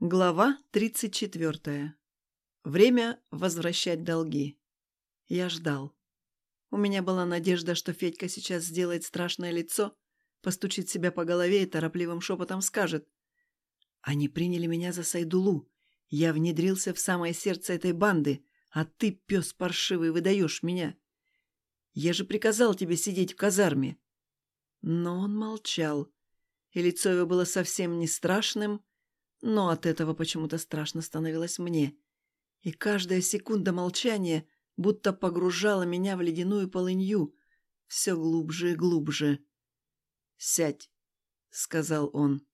Глава 34. Время возвращать долги. Я ждал. У меня была надежда, что Федька сейчас сделает страшное лицо, постучит себя по голове и торопливым шепотом скажет. «Они приняли меня за Сайдулу. Я внедрился в самое сердце этой банды, а ты, пес паршивый, выдаешь меня. Я же приказал тебе сидеть в казарме». Но он молчал, и лицо его было совсем не страшным, но от этого почему-то страшно становилось мне. И каждая секунда молчания будто погружала меня в ледяную полынью, все глубже и глубже. «Сядь», — сказал он.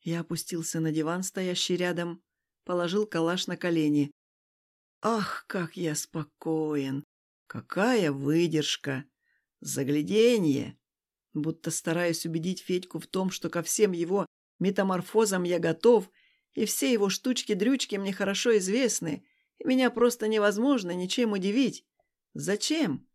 Я опустился на диван, стоящий рядом, положил калаш на колени. «Ах, как я спокоен! Какая выдержка! Загляденье!» Будто стараюсь убедить Федьку в том, что ко всем его Метаморфозам я готов, и все его штучки-дрючки мне хорошо известны, и меня просто невозможно ничем удивить. Зачем?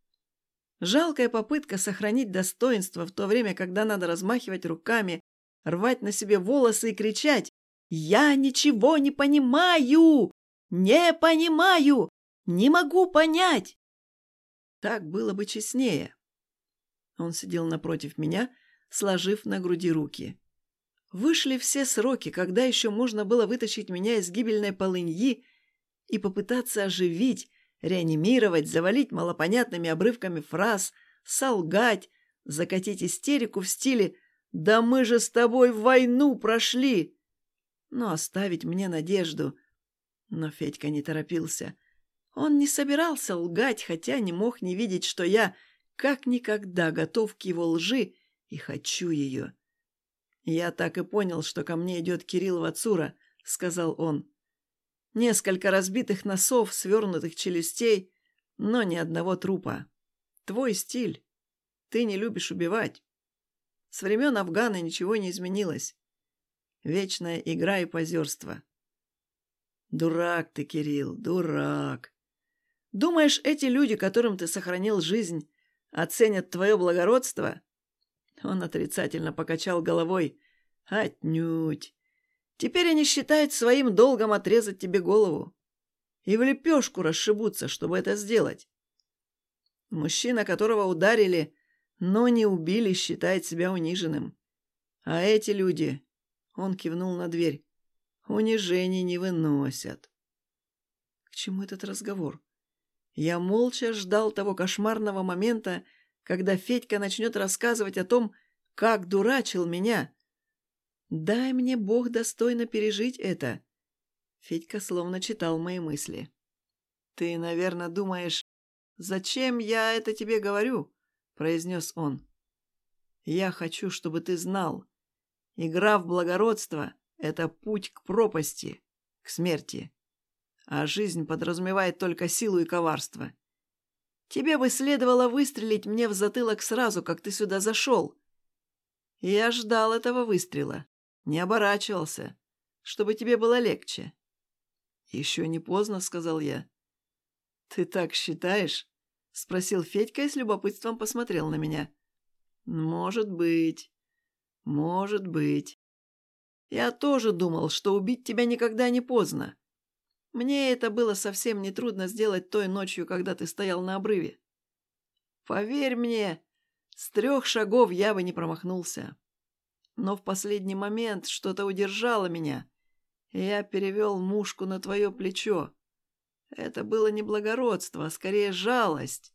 Жалкая попытка сохранить достоинство в то время, когда надо размахивать руками, рвать на себе волосы и кричать «Я ничего не понимаю! Не понимаю! Не могу понять!» Так было бы честнее. Он сидел напротив меня, сложив на груди руки. Вышли все сроки, когда еще можно было вытащить меня из гибельной полыньи и попытаться оживить, реанимировать, завалить малопонятными обрывками фраз, солгать, закатить истерику в стиле «Да мы же с тобой войну прошли!» Но оставить мне надежду. Но Федька не торопился. Он не собирался лгать, хотя не мог не видеть, что я как никогда готов к его лжи и хочу ее. «Я так и понял, что ко мне идет Кирилл Вацура», — сказал он. «Несколько разбитых носов, свернутых челюстей, но ни одного трупа. Твой стиль. Ты не любишь убивать. С времен Афгана ничего не изменилось. Вечная игра и позерство». «Дурак ты, Кирилл, дурак. Думаешь, эти люди, которым ты сохранил жизнь, оценят твое благородство?» Он отрицательно покачал головой. «Отнюдь. Теперь они считают своим долгом отрезать тебе голову. И в лепешку расшибутся, чтобы это сделать. Мужчина, которого ударили, но не убили, считает себя униженным. А эти люди...» Он кивнул на дверь. «Унижений не выносят». К чему этот разговор? Я молча ждал того кошмарного момента, когда Федька начнет рассказывать о том, как дурачил меня. Дай мне Бог достойно пережить это. Федька словно читал мои мысли. Ты, наверное, думаешь, зачем я это тебе говорю? произнес он. Я хочу, чтобы ты знал. Игра в благородство — это путь к пропасти, к смерти. А жизнь подразумевает только силу и коварство. Тебе бы следовало выстрелить мне в затылок сразу, как ты сюда зашел. Я ждал этого выстрела, не оборачивался, чтобы тебе было легче. Еще не поздно, сказал я. Ты так считаешь? Спросил Федька и с любопытством посмотрел на меня. Может быть. Может быть. Я тоже думал, что убить тебя никогда не поздно. Мне это было совсем нетрудно сделать той ночью, когда ты стоял на обрыве. Поверь мне, с трех шагов я бы не промахнулся. Но в последний момент что-то удержало меня, и я перевел мушку на твое плечо. Это было не благородство, а скорее жалость.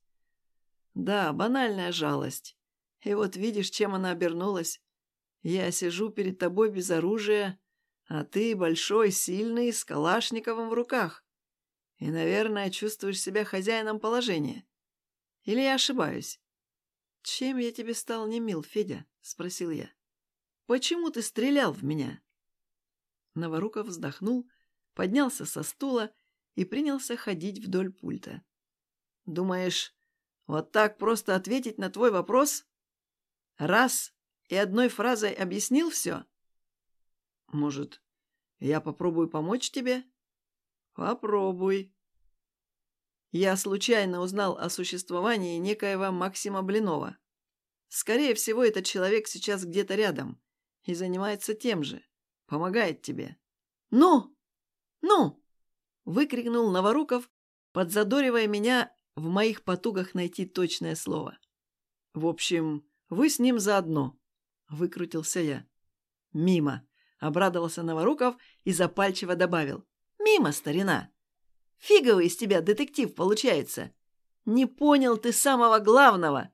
Да, банальная жалость. И вот видишь, чем она обернулась. Я сижу перед тобой без оружия, а ты большой, сильный, с Калашниковым в руках. И, наверное, чувствуешь себя хозяином положения. Или я ошибаюсь? Чем я тебе стал не мил, Федя? Спросил я. Почему ты стрелял в меня? Новоруков вздохнул, поднялся со стула и принялся ходить вдоль пульта. Думаешь, вот так просто ответить на твой вопрос? Раз и одной фразой объяснил все? Может, я попробую помочь тебе? Попробуй. Я случайно узнал о существовании некоего Максима Блинова. Скорее всего, этот человек сейчас где-то рядом и занимается тем же. Помогает тебе. «Ну! Ну!» — выкрикнул Новоруков, подзадоривая меня в моих потугах найти точное слово. «В общем, вы с ним заодно», — выкрутился я. «Мимо», — обрадовался Новоруков и запальчиво добавил. «Мимо, старина! Фиговый из тебя детектив получается! Не понял ты самого главного!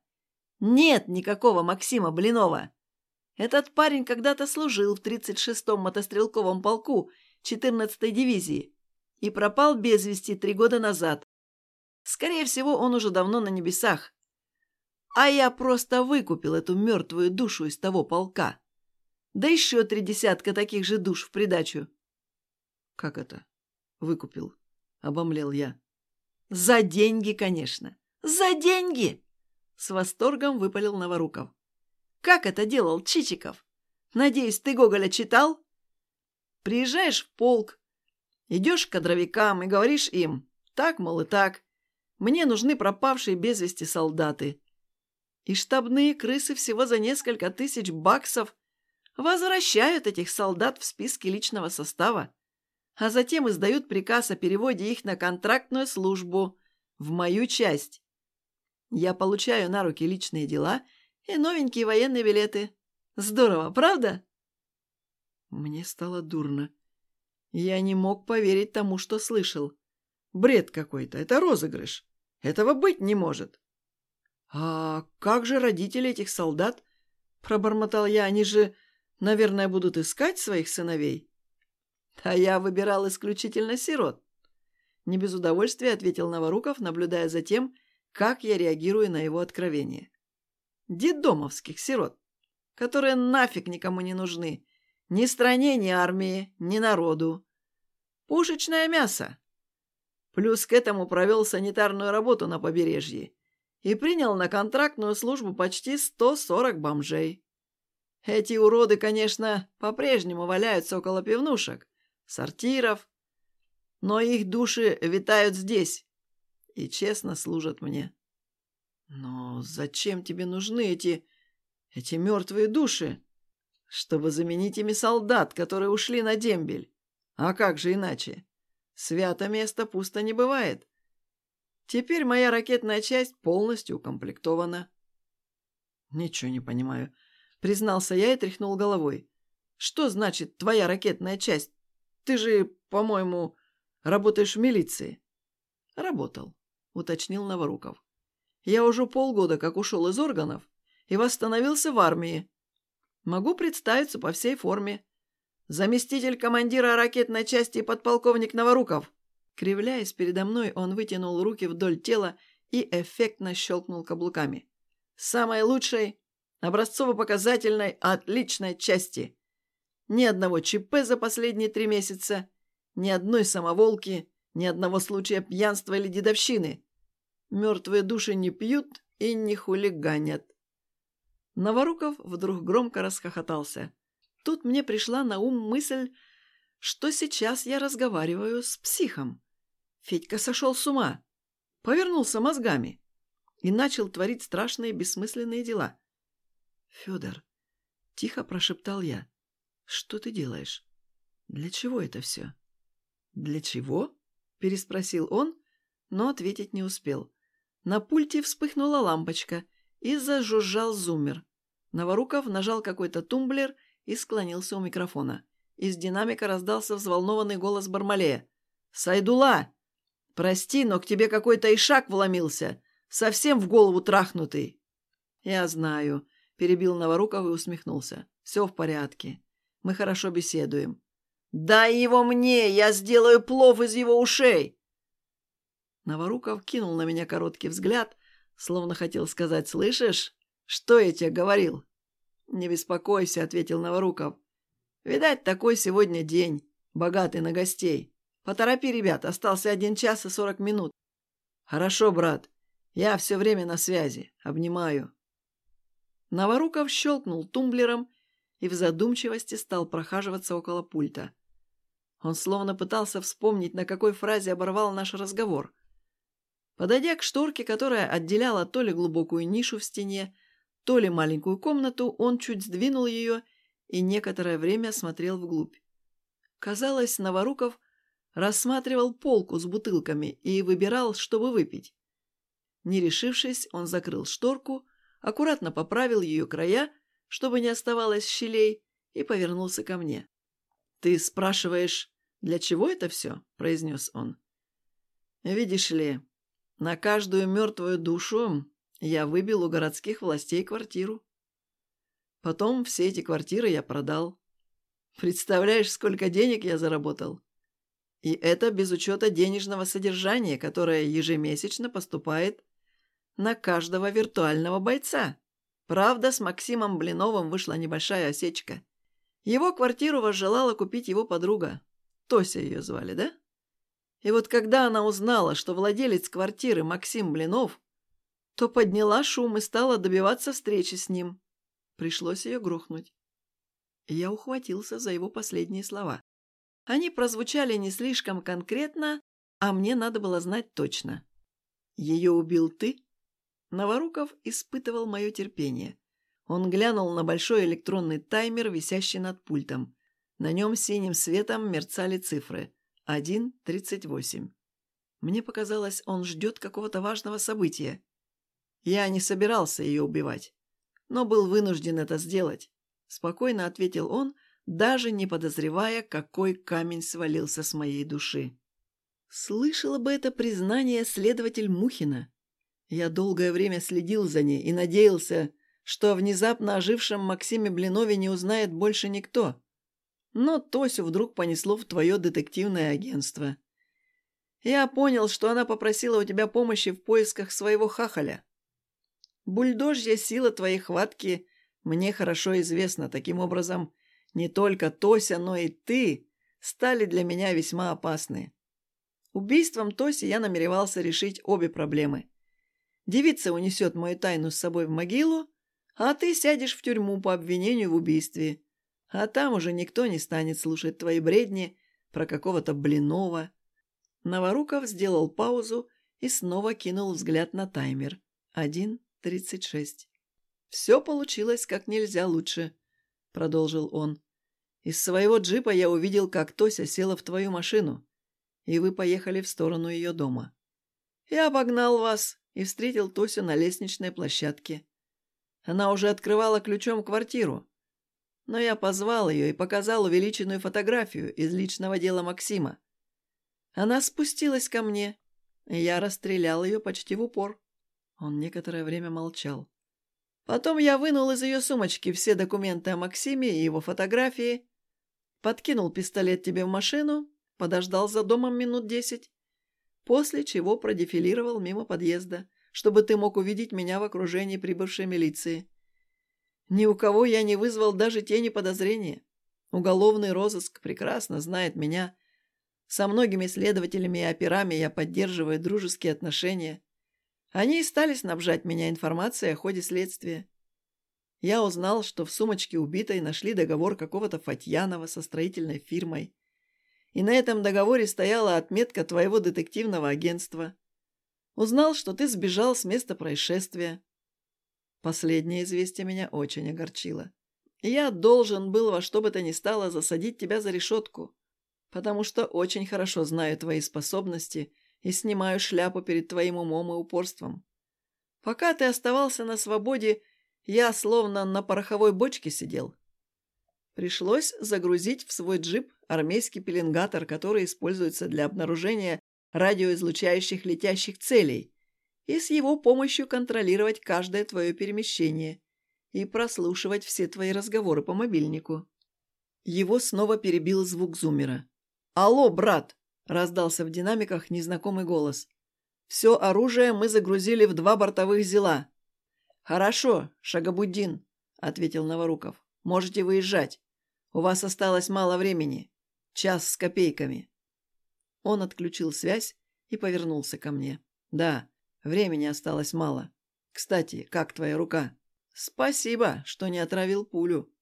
Нет никакого Максима Блинова! Этот парень когда-то служил в 36-м мотострелковом полку 14-й дивизии и пропал без вести три года назад. Скорее всего, он уже давно на небесах. А я просто выкупил эту мертвую душу из того полка. Да еще три десятка таких же душ в придачу. «Как это?» «Выкупил», — обомлел я. «За деньги, конечно! За деньги!» С восторгом выпалил Новоруков. «Как это делал Чичиков? Надеюсь, ты Гоголя читал?» Приезжаешь в полк, идешь к кадровикам и говоришь им, так, мол, и так, мне нужны пропавшие без вести солдаты. И штабные крысы всего за несколько тысяч баксов возвращают этих солдат в списки личного состава, а затем издают приказ о переводе их на контрактную службу в мою часть. Я получаю на руки личные дела и новенькие военные билеты. Здорово, правда? Мне стало дурно. Я не мог поверить тому, что слышал. Бред какой-то, это розыгрыш. Этого быть не может. «А как же родители этих солдат?» — пробормотал я. «Они же, наверное, будут искать своих сыновей?» «А я выбирал исключительно сирот». Не без удовольствия ответил Новоруков, наблюдая за тем, как я реагирую на его откровение. «Дедомовских сирот, которые нафиг никому не нужны ни стране, ни армии, ни народу. Пушечное мясо. Плюс к этому провел санитарную работу на побережье и принял на контрактную службу почти 140 бомжей. Эти уроды, конечно, по-прежнему валяются около пивнушек, сортиров, но их души витают здесь и честно служат мне. Но зачем тебе нужны эти... эти мертвые души? чтобы заменить ими солдат, которые ушли на дембель. А как же иначе? Свято место пусто не бывает. Теперь моя ракетная часть полностью укомплектована. Ничего не понимаю. Признался я и тряхнул головой. Что значит твоя ракетная часть? Ты же, по-моему, работаешь в милиции. Работал, уточнил Новоруков. Я уже полгода как ушел из органов и восстановился в армии. Могу представиться по всей форме. Заместитель командира ракетной части подполковник Новоруков. Кривляясь передо мной, он вытянул руки вдоль тела и эффектно щелкнул каблуками. Самой лучшей, образцово-показательной, отличной части. Ни одного ЧП за последние три месяца, ни одной самоволки, ни одного случая пьянства или дедовщины. Мертвые души не пьют и не хулиганят. Новоруков вдруг громко расхохотался. Тут мне пришла на ум мысль, что сейчас я разговариваю с психом. Федька сошел с ума, повернулся мозгами и начал творить страшные бессмысленные дела. «Федор», — тихо прошептал я, — «что ты делаешь? Для чего это все?» «Для чего?» — переспросил он, но ответить не успел. На пульте вспыхнула лампочка — и зажужжал зуммер. Новоруков нажал какой-то тумблер и склонился у микрофона. Из динамика раздался взволнованный голос Бармалея. «Сайдула! Прости, но к тебе какой-то ишак вломился. Совсем в голову трахнутый». «Я знаю», — перебил Новоруков и усмехнулся. «Все в порядке. Мы хорошо беседуем». «Дай его мне! Я сделаю плов из его ушей!» Новоруков кинул на меня короткий взгляд, Словно хотел сказать «Слышишь? Что я тебе говорил?» «Не беспокойся», — ответил Новоруков. «Видать, такой сегодня день, богатый на гостей. Поторопи, ребят, остался один час и сорок минут». «Хорошо, брат. Я все время на связи. Обнимаю». Новоруков щелкнул тумблером и в задумчивости стал прохаживаться около пульта. Он словно пытался вспомнить, на какой фразе оборвал наш разговор — Подойдя к шторке, которая отделяла то ли глубокую нишу в стене, то ли маленькую комнату, он чуть сдвинул ее и некоторое время смотрел вглубь. Казалось, Новоруков рассматривал полку с бутылками и выбирал, чтобы выпить. Не решившись, он закрыл шторку, аккуратно поправил ее края, чтобы не оставалось щелей, и повернулся ко мне. «Ты спрашиваешь, для чего это все?» – произнес он. «Видишь ли, на каждую мертвую душу я выбил у городских властей квартиру. Потом все эти квартиры я продал. Представляешь, сколько денег я заработал? И это без учета денежного содержания, которое ежемесячно поступает на каждого виртуального бойца. Правда, с Максимом Блиновым вышла небольшая осечка. Его квартиру возжелала купить его подруга. Тося ее звали, да? И вот когда она узнала, что владелец квартиры Максим Блинов, то подняла шум и стала добиваться встречи с ним. Пришлось ее грохнуть. Я ухватился за его последние слова. Они прозвучали не слишком конкретно, а мне надо было знать точно. «Ее убил ты?» Новоруков испытывал мое терпение. Он глянул на большой электронный таймер, висящий над пультом. На нем синим светом мерцали цифры. 1.38. Мне показалось, он ждет какого-то важного события. Я не собирался ее убивать, но был вынужден это сделать. Спокойно ответил он, даже не подозревая, какой камень свалился с моей души. Слышала бы это признание следователь Мухина. Я долгое время следил за ней и надеялся, что о внезапно ожившем Максиме Блинове не узнает больше никто. Но Тосю вдруг понесло в твое детективное агентство. Я понял, что она попросила у тебя помощи в поисках своего хахаля. Бульдожья сила твоей хватки мне хорошо известна. Таким образом, не только Тося, но и ты стали для меня весьма опасны. Убийством Тоси я намеревался решить обе проблемы. Девица унесет мою тайну с собой в могилу, а ты сядешь в тюрьму по обвинению в убийстве. А там уже никто не станет слушать твои бредни про какого-то Блинова. Новоруков сделал паузу и снова кинул взгляд на таймер. Один тридцать шесть. «Все получилось как нельзя лучше», — продолжил он. «Из своего джипа я увидел, как Тося села в твою машину, и вы поехали в сторону ее дома. Я обогнал вас и встретил Тосю на лестничной площадке. Она уже открывала ключом квартиру. Но я позвал ее и показал увеличенную фотографию из личного дела Максима. Она спустилась ко мне, и я расстрелял ее почти в упор. Он некоторое время молчал. Потом я вынул из ее сумочки все документы о Максиме и его фотографии, подкинул пистолет тебе в машину, подождал за домом минут десять после чего продефилировал мимо подъезда, чтобы ты мог увидеть меня в окружении прибывшей милиции. Ни у кого я не вызвал даже тени подозрения. Уголовный розыск прекрасно знает меня. Со многими следователями и операми я поддерживаю дружеские отношения. Они и стали снабжать меня информацией о ходе следствия. Я узнал, что в сумочке убитой нашли договор какого-то Фатьянова со строительной фирмой и на этом договоре стояла отметка твоего детективного агентства. Узнал, что ты сбежал с места происшествия. Последнее известие меня очень огорчило. Я должен был во что бы то ни стало засадить тебя за решетку, потому что очень хорошо знаю твои способности и снимаю шляпу перед твоим умом и упорством. Пока ты оставался на свободе, я словно на пороховой бочке сидел. Пришлось загрузить в свой джип армейский пеленгатор, который используется для обнаружения радиоизлучающих летящих целей, и с его помощью контролировать каждое твое перемещение и прослушивать все твои разговоры по мобильнику. Его снова перебил звук зумера. «Алло, брат!» – раздался в динамиках незнакомый голос. «Все оружие мы загрузили в два бортовых зела». «Хорошо, Шагабуддин», – ответил Новоруков. «Можете выезжать. У вас осталось мало времени. Час с копейками». Он отключил связь и повернулся ко мне. «Да, времени осталось мало. Кстати, как твоя рука?» «Спасибо, что не отравил пулю.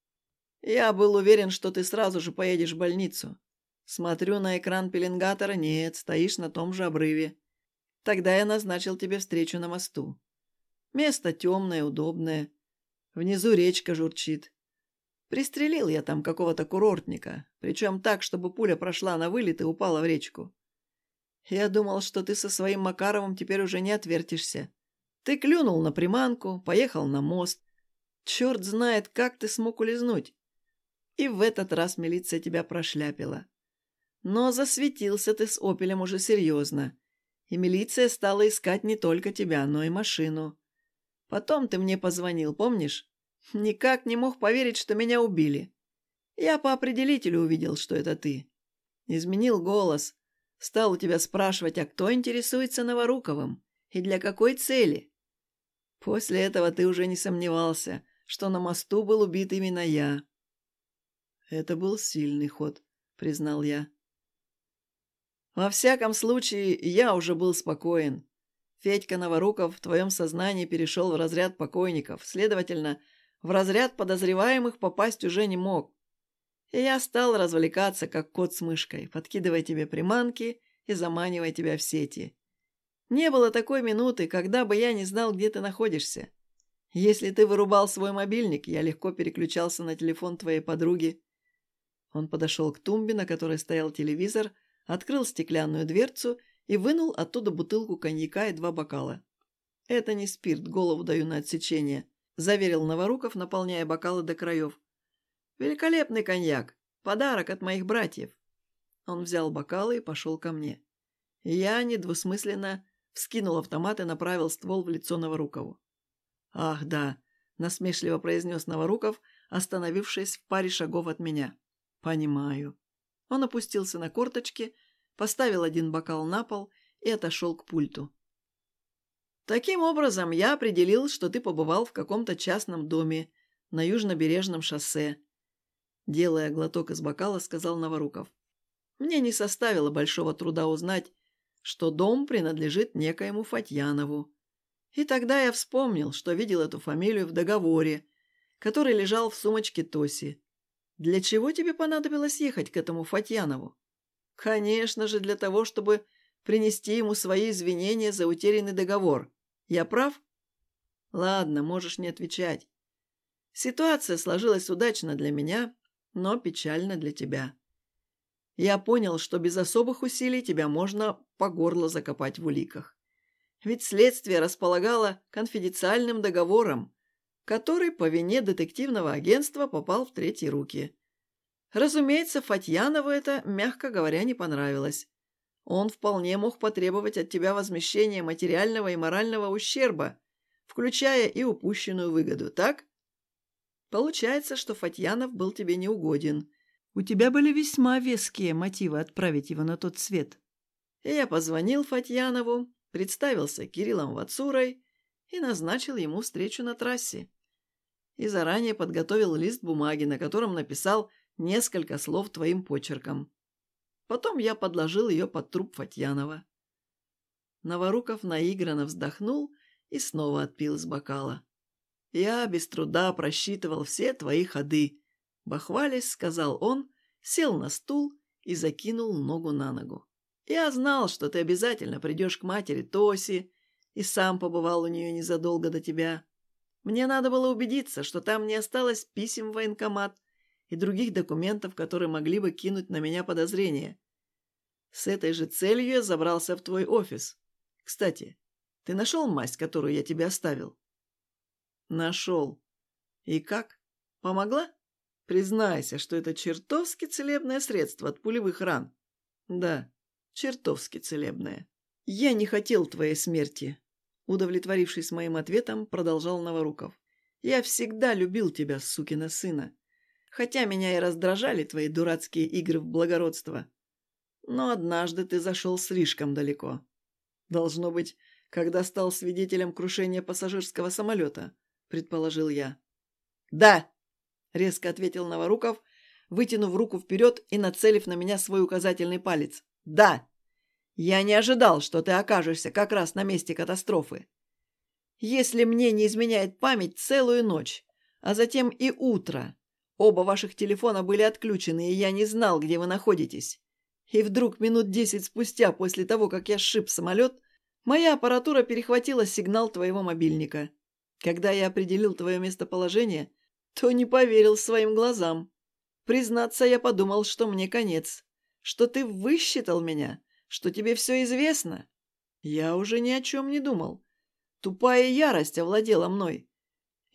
Я был уверен, что ты сразу же поедешь в больницу. Смотрю на экран пеленгатора. Нет, стоишь на том же обрыве. Тогда я назначил тебе встречу на мосту. Место темное, удобное. Внизу речка журчит. Пристрелил я там какого-то курортника, причем так, чтобы пуля прошла на вылет и упала в речку. Я думал, что ты со своим Макаровым теперь уже не отвертишься. Ты клюнул на приманку, поехал на мост. Черт знает, как ты смог улизнуть. И в этот раз милиция тебя прошляпила. Но засветился ты с «Опелем» уже серьезно. И милиция стала искать не только тебя, но и машину. Потом ты мне позвонил, помнишь? Никак не мог поверить, что меня убили. Я по определителю увидел, что это ты. Изменил голос. Стал у тебя спрашивать, а кто интересуется Новоруковым? И для какой цели? После этого ты уже не сомневался, что на мосту был убит именно я. Это был сильный ход, признал я. Во всяком случае, я уже был спокоен. Федька Новоруков в твоем сознании перешел в разряд покойников, следовательно, в разряд подозреваемых попасть уже не мог. И я стал развлекаться, как кот с мышкой, подкидывая тебе приманки и заманивая тебя в сети. Не было такой минуты, когда бы я не знал, где ты находишься. Если ты вырубал свой мобильник, я легко переключался на телефон твоей подруги. Он подошел к тумбе, на которой стоял телевизор, открыл стеклянную дверцу и вынул оттуда бутылку коньяка и два бокала. «Это не спирт, голову даю на отсечение», – заверил Новоруков, наполняя бокалы до краев. «Великолепный коньяк. Подарок от моих братьев». Он взял бокалы и пошел ко мне. Я недвусмысленно вскинул автомат и направил ствол в лицо Новорукову. «Ах, да», – насмешливо произнес Новоруков, остановившись в паре шагов от меня. «Понимаю». Он опустился на корточки, поставил один бокал на пол и отошел к пульту. «Таким образом, я определил, что ты побывал в каком-то частном доме на южнобережном шоссе», делая глоток из бокала, сказал Новоруков. «Мне не составило большого труда узнать, что дом принадлежит некоему Фатьянову. И тогда я вспомнил, что видел эту фамилию в договоре, который лежал в сумочке Тоси. Для чего тебе понадобилось ехать к этому Фатьянову? Конечно же, для того, чтобы принести ему свои извинения за утерянный договор. Я прав? Ладно, можешь не отвечать. Ситуация сложилась удачно для меня, но печально для тебя. Я понял, что без особых усилий тебя можно по горло закопать в уликах. Ведь следствие располагало конфиденциальным договором, который по вине детективного агентства попал в третьи руки. Разумеется, Фатьянову это, мягко говоря, не понравилось. Он вполне мог потребовать от тебя возмещения материального и морального ущерба, включая и упущенную выгоду, так? Получается, что Фатьянов был тебе неугоден. У тебя были весьма веские мотивы отправить его на тот свет. И я позвонил Фатьянову, представился Кириллом Вацурой и назначил ему встречу на трассе. И заранее подготовил лист бумаги, на котором написал несколько слов твоим почерком. Потом я подложил ее под труп Фатьянова. Новоруков наигранно вздохнул и снова отпил из бокала. «Я без труда просчитывал все твои ходы», — бахвалясь, сказал он, сел на стул и закинул ногу на ногу. «Я знал, что ты обязательно придешь к матери Тоси, и сам побывал у нее незадолго до тебя. Мне надо было убедиться, что там не осталось писем в военкомат и других документов, которые могли бы кинуть на меня подозрения. С этой же целью я забрался в твой офис. Кстати, ты нашел масть, которую я тебе оставил?» «Нашел. И как? Помогла?» «Признайся, что это чертовски целебное средство от пулевых ран». «Да, чертовски целебное. Я не хотел твоей смерти, Удовлетворившись моим ответом, продолжал Новоруков. «Я всегда любил тебя, сукина сына. Хотя меня и раздражали твои дурацкие игры в благородство. Но однажды ты зашел слишком далеко. Должно быть, когда стал свидетелем крушения пассажирского самолета», — предположил я. «Да!» — резко ответил Новоруков, вытянув руку вперед и нацелив на меня свой указательный палец. «Да!» Я не ожидал, что ты окажешься как раз на месте катастрофы. Если мне не изменяет память целую ночь, а затем и утро, оба ваших телефона были отключены, и я не знал, где вы находитесь. И вдруг минут десять спустя, после того, как я сшиб самолет, моя аппаратура перехватила сигнал твоего мобильника. Когда я определил твое местоположение, то не поверил своим глазам. Признаться, я подумал, что мне конец, что ты высчитал меня, что тебе все известно. Я уже ни о чем не думал. Тупая ярость овладела мной.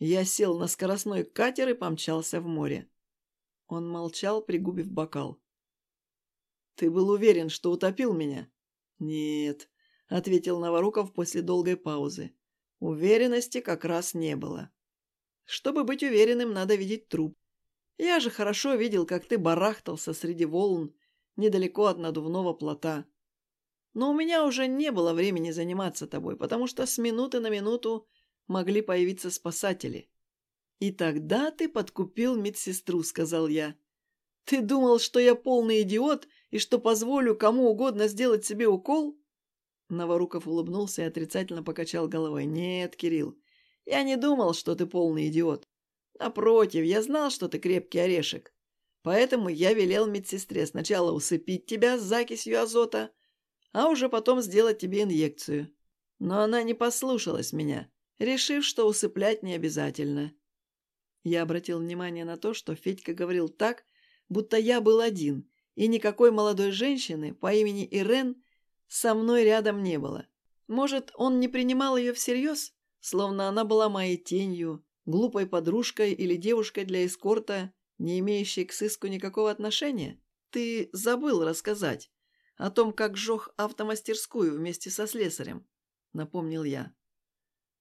Я сел на скоростной катер и помчался в море. Он молчал, пригубив бокал. «Ты был уверен, что утопил меня?» «Нет», — ответил Новоруков после долгой паузы. «Уверенности как раз не было. Чтобы быть уверенным, надо видеть труп. Я же хорошо видел, как ты барахтался среди волн недалеко от надувного плота. Но у меня уже не было времени заниматься тобой, потому что с минуты на минуту могли появиться спасатели. «И тогда ты подкупил медсестру», — сказал я. «Ты думал, что я полный идиот и что позволю кому угодно сделать себе укол?» Новоруков улыбнулся и отрицательно покачал головой. «Нет, Кирилл, я не думал, что ты полный идиот. Напротив, я знал, что ты крепкий орешек. Поэтому я велел медсестре сначала усыпить тебя с закисью азота, а уже потом сделать тебе инъекцию. Но она не послушалась меня, решив, что усыплять не обязательно. Я обратил внимание на то, что Федька говорил так, будто я был один, и никакой молодой женщины по имени Ирен со мной рядом не было. Может, он не принимал ее всерьез, словно она была моей тенью, глупой подружкой или девушкой для эскорта, не имеющей к сыску никакого отношения? Ты забыл рассказать о том, как сжег автомастерскую вместе со слесарем, напомнил я.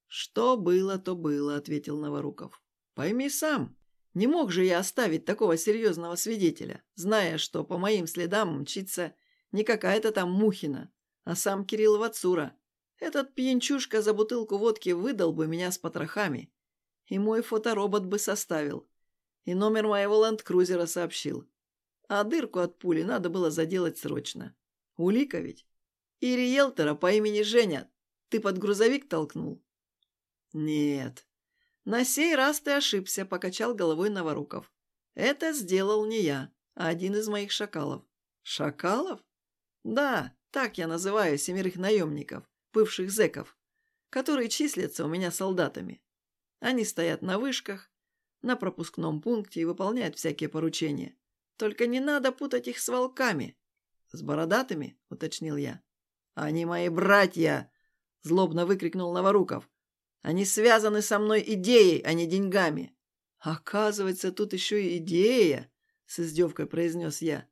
Что было, то было, ответил Новоруков. Пойми сам, не мог же я оставить такого серьезного свидетеля, зная, что по моим следам мчится не какая-то там Мухина, а сам Кирилл Вацура. Этот пьянчушка за бутылку водки выдал бы меня с потрохами, и мой фоторобот бы составил, и номер моего ленд-крузера сообщил. А дырку от пули надо было заделать срочно. Улика ведь. И риэлтора по имени Женя ты под грузовик толкнул? Нет. На сей раз ты ошибся, покачал головой Новоруков. Это сделал не я, а один из моих шакалов. Шакалов? Да, так я называю семерых наемников, бывших зэков, которые числятся у меня солдатами. Они стоят на вышках, на пропускном пункте и выполняют всякие поручения. Только не надо путать их с волками. С бородатыми, уточнил я. Они мои братья, злобно выкрикнул Новоруков. Они связаны со мной идеей, а не деньгами. Оказывается, тут еще и идея, с издевкой произнес я.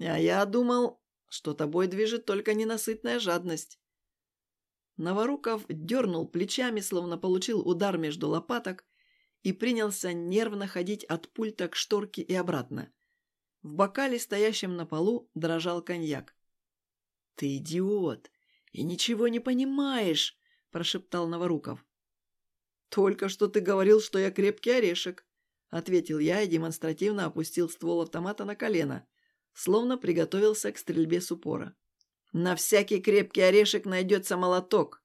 А я думал, что тобой движет только ненасытная жадность. Новоруков дернул плечами, словно получил удар между лопаток, и принялся нервно ходить от пульта к шторке и обратно. В бокале, стоящем на полу, дрожал коньяк. «Ты идиот! И ничего не понимаешь!» – прошептал Новоруков. «Только что ты говорил, что я крепкий орешек», – ответил я и демонстративно опустил ствол автомата на колено, словно приготовился к стрельбе с упора. На всякий крепкий орешек найдется молоток.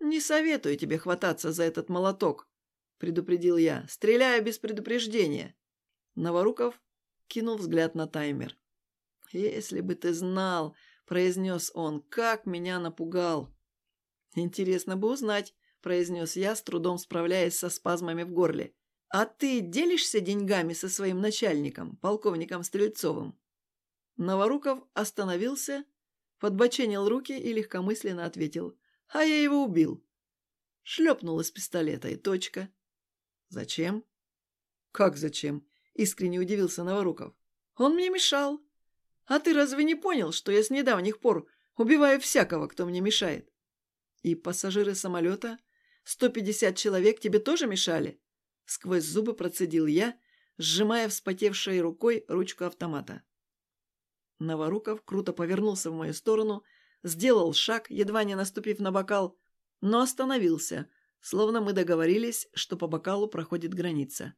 Не советую тебе хвататься за этот молоток, предупредил я. Стреляю без предупреждения. Новоруков кинул взгляд на таймер. «Если бы ты знал», — произнес он, — «как меня напугал». «Интересно бы узнать», — произнес я, с трудом справляясь со спазмами в горле. «А ты делишься деньгами со своим начальником, полковником Стрельцовым?» Новоруков остановился подбоченил руки и легкомысленно ответил. «А я его убил». Шлепнул из пистолета и точка. «Зачем?» «Как зачем?» — искренне удивился Новоруков. «Он мне мешал. А ты разве не понял, что я с недавних пор убиваю всякого, кто мне мешает? И пассажиры самолета, 150 человек, тебе тоже мешали?» Сквозь зубы процедил я, сжимая вспотевшей рукой ручку автомата. Новоруков круто повернулся в мою сторону, сделал шаг, едва не наступив на бокал, но остановился, словно мы договорились, что по бокалу проходит граница.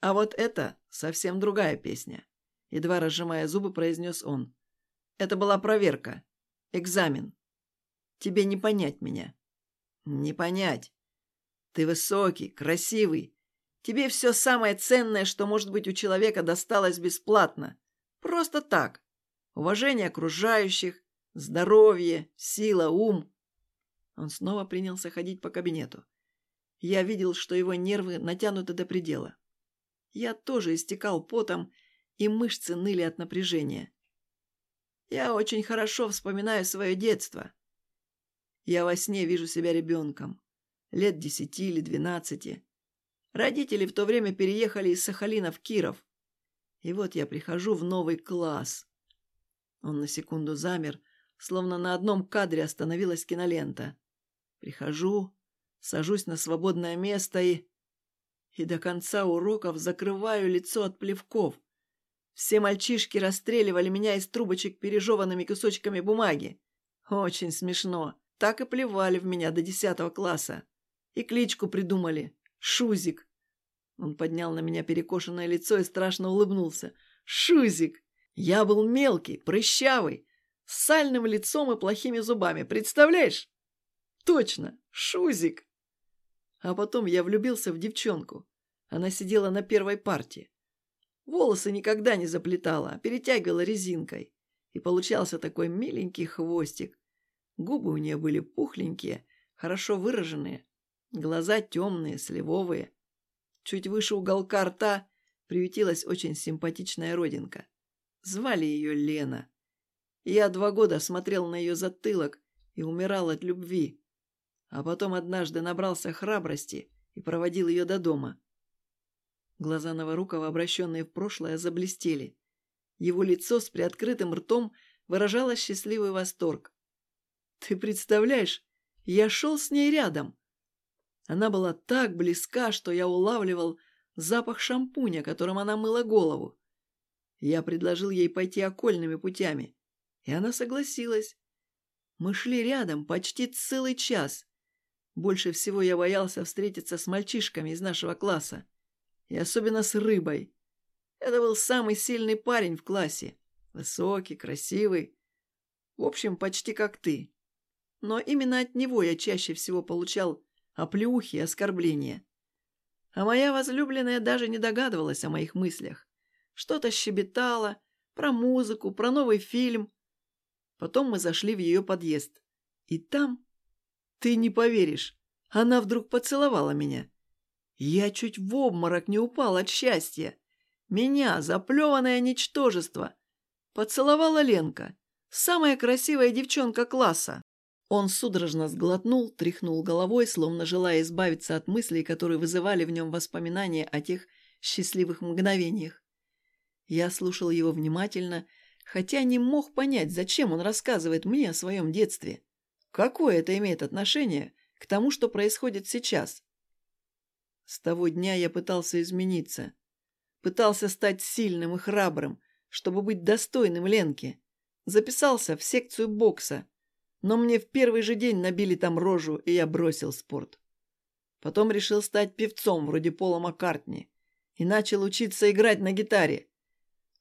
«А вот это совсем другая песня», — едва разжимая зубы, произнес он. «Это была проверка. Экзамен. Тебе не понять меня». «Не понять. Ты высокий, красивый. Тебе все самое ценное, что может быть у человека, досталось бесплатно. Просто так. Уважение окружающих, здоровье, сила, ум. Он снова принялся ходить по кабинету. Я видел, что его нервы натянуты до предела. Я тоже истекал потом, и мышцы ныли от напряжения. Я очень хорошо вспоминаю свое детство. Я во сне вижу себя ребенком, лет десяти или двенадцати. Родители в то время переехали из Сахалина в Киров. И вот я прихожу в новый класс. Он на секунду замер, словно на одном кадре остановилась кинолента. Прихожу, сажусь на свободное место и... И до конца уроков закрываю лицо от плевков. Все мальчишки расстреливали меня из трубочек пережеванными кусочками бумаги. Очень смешно. Так и плевали в меня до десятого класса. И кличку придумали. Шузик. Он поднял на меня перекошенное лицо и страшно улыбнулся. Шузик! Я был мелкий, прыщавый, с сальным лицом и плохими зубами. Представляешь? Точно, Шузик. А потом я влюбился в девчонку. Она сидела на первой партии. Волосы никогда не заплетала, а перетягивала резинкой. И получался такой миленький хвостик. Губы у нее были пухленькие, хорошо выраженные. Глаза темные, сливовые. Чуть выше уголка рта приютилась очень симпатичная родинка. Звали ее Лена. Я два года смотрел на ее затылок и умирал от любви. А потом однажды набрался храбрости и проводил ее до дома. Глаза Новорукова, обращенные в прошлое, заблестели. Его лицо с приоткрытым ртом выражало счастливый восторг. «Ты представляешь, я шел с ней рядом!» Она была так близка, что я улавливал запах шампуня, которым она мыла голову. Я предложил ей пойти окольными путями, и она согласилась. Мы шли рядом почти целый час. Больше всего я боялся встретиться с мальчишками из нашего класса. И особенно с рыбой. Это был самый сильный парень в классе. Высокий, красивый. В общем, почти как ты. Но именно от него я чаще всего получал оплеухи и оскорбления. А моя возлюбленная даже не догадывалась о моих мыслях. Что-то щебетала про музыку, про новый фильм. Потом мы зашли в ее подъезд. И там... Ты не поверишь, она вдруг поцеловала меня. Я чуть в обморок не упал от счастья. Меня, заплеванное ничтожество, поцеловала Ленка, самая красивая девчонка класса. Он судорожно сглотнул, тряхнул головой, словно желая избавиться от мыслей, которые вызывали в нем воспоминания о тех счастливых мгновениях. Я слушал его внимательно, хотя не мог понять, зачем он рассказывает мне о своем детстве. Какое это имеет отношение к тому, что происходит сейчас? С того дня я пытался измениться. Пытался стать сильным и храбрым, чтобы быть достойным Ленки. Записался в секцию бокса, но мне в первый же день набили там рожу, и я бросил спорт. Потом решил стать певцом, вроде Пола Маккартни, и начал учиться играть на гитаре.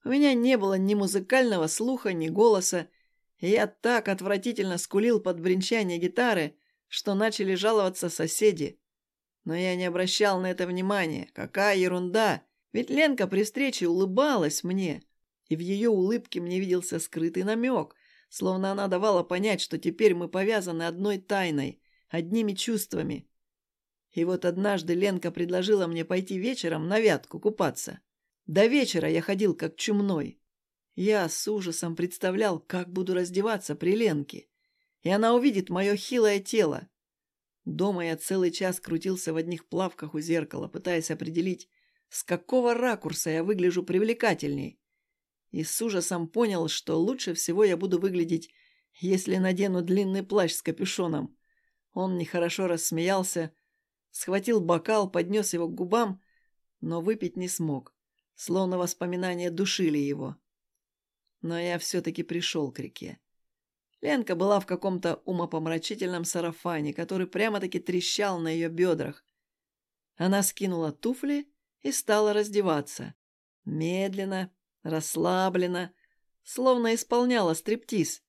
У меня не было ни музыкального слуха, ни голоса, и я так отвратительно скулил под бренчание гитары, что начали жаловаться соседи. Но я не обращал на это внимания. Какая ерунда! Ведь Ленка при встрече улыбалась мне, и в ее улыбке мне виделся скрытый намек, словно она давала понять, что теперь мы повязаны одной тайной, одними чувствами. И вот однажды Ленка предложила мне пойти вечером на вятку купаться. До вечера я ходил как чумной. Я с ужасом представлял, как буду раздеваться при Ленке. И она увидит мое хилое тело, Дома я целый час крутился в одних плавках у зеркала, пытаясь определить, с какого ракурса я выгляжу привлекательней. И с ужасом понял, что лучше всего я буду выглядеть, если надену длинный плащ с капюшоном. Он нехорошо рассмеялся, схватил бокал, поднес его к губам, но выпить не смог, словно воспоминания душили его. Но я все-таки пришел к реке. Ленка была в каком-то умопомрачительном сарафане, который прямо-таки трещал на ее бедрах. Она скинула туфли и стала раздеваться. Медленно, расслабленно, словно исполняла стриптиз.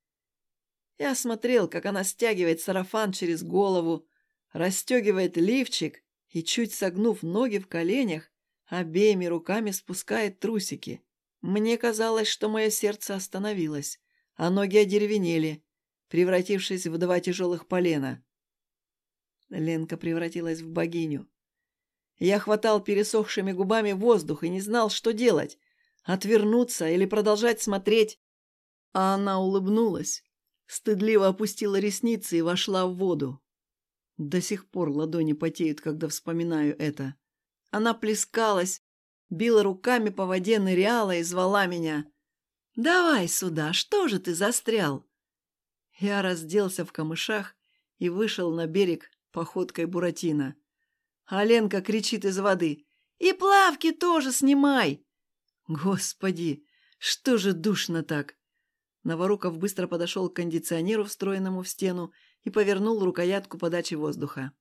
Я смотрел, как она стягивает сарафан через голову, расстегивает лифчик и, чуть согнув ноги в коленях, обеими руками спускает трусики. Мне казалось, что мое сердце остановилось, а ноги одеревенели превратившись в два тяжелых полена. Ленка превратилась в богиню. Я хватал пересохшими губами воздух и не знал, что делать. Отвернуться или продолжать смотреть. А она улыбнулась, стыдливо опустила ресницы и вошла в воду. До сих пор ладони потеют, когда вспоминаю это. Она плескалась, била руками по воде, ныряла и звала меня. «Давай сюда, что же ты застрял?» Я разделся в камышах и вышел на берег походкой Буратино. А кричит из воды. «И плавки тоже снимай!» Господи, что же душно так! Новоруков быстро подошел к кондиционеру, встроенному в стену, и повернул рукоятку подачи воздуха.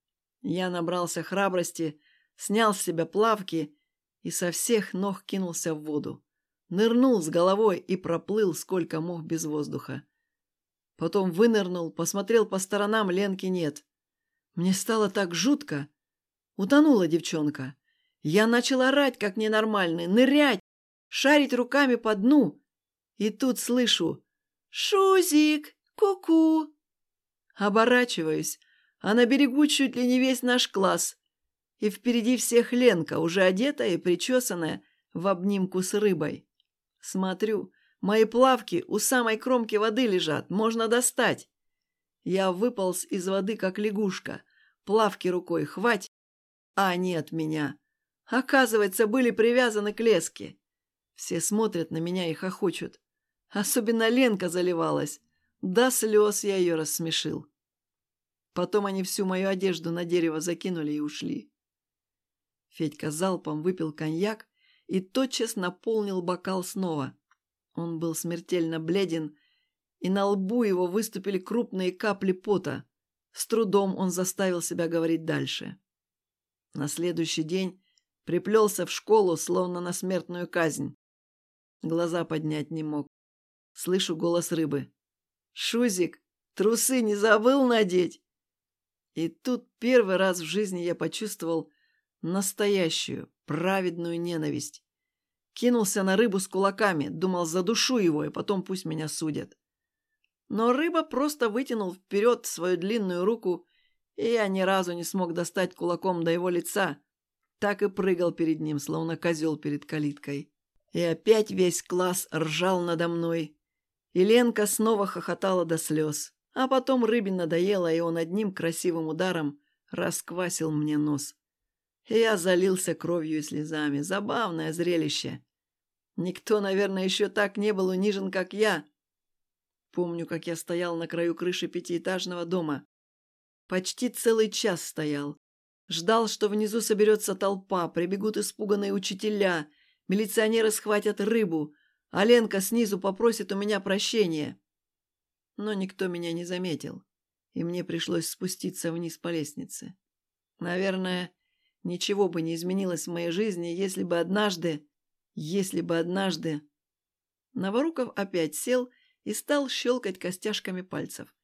Я набрался храбрости, снял с себя плавки и со всех ног кинулся в воду. Нырнул с головой и проплыл, сколько мог без воздуха. Потом вынырнул, посмотрел по сторонам, Ленки нет. Мне стало так жутко. Утонула девчонка. Я начал орать, как ненормальный, нырять, шарить руками по дну. И тут слышу «Шузик! Ку-ку!» Оборачиваюсь, а на берегу чуть ли не весь наш класс. И впереди всех Ленка, уже одетая и причесанная, в обнимку с рыбой. Смотрю, мои плавки у самой кромки воды лежат, можно достать. Я выполз из воды, как лягушка. Плавки рукой хвать, а они от меня. Оказывается, были привязаны к леске. Все смотрят на меня и хохочут. Особенно Ленка заливалась. До слез я ее рассмешил. Потом они всю мою одежду на дерево закинули и ушли. Федька залпом выпил коньяк и тотчас наполнил бокал снова. Он был смертельно бледен, и на лбу его выступили крупные капли пота. С трудом он заставил себя говорить дальше. На следующий день приплелся в школу, словно на смертную казнь. Глаза поднять не мог. Слышу голос рыбы. «Шузик, трусы не забыл надеть?» И тут первый раз в жизни я почувствовал настоящую, праведную ненависть. Кинулся на рыбу с кулаками, думал, задушу его, и потом пусть меня судят. Но рыба просто вытянул вперед свою длинную руку, и я ни разу не смог достать кулаком до его лица. Так и прыгал перед ним, словно козел перед калиткой. И опять весь класс ржал надо мной, и Ленка снова хохотала до слез. А потом рыбе надоело, и он одним красивым ударом расквасил мне нос. И я залился кровью и слезами. Забавное зрелище. Никто, наверное, еще так не был унижен, как я. Помню, как я стоял на краю крыши пятиэтажного дома. Почти целый час стоял. Ждал, что внизу соберется толпа, прибегут испуганные учителя, милиционеры схватят рыбу, а снизу попросит у меня прощения. Но никто меня не заметил, и мне пришлось спуститься вниз по лестнице. Наверное, ничего бы не изменилось в моей жизни, если бы однажды... Если бы однажды... Новоруков опять сел и стал щелкать костяшками пальцев.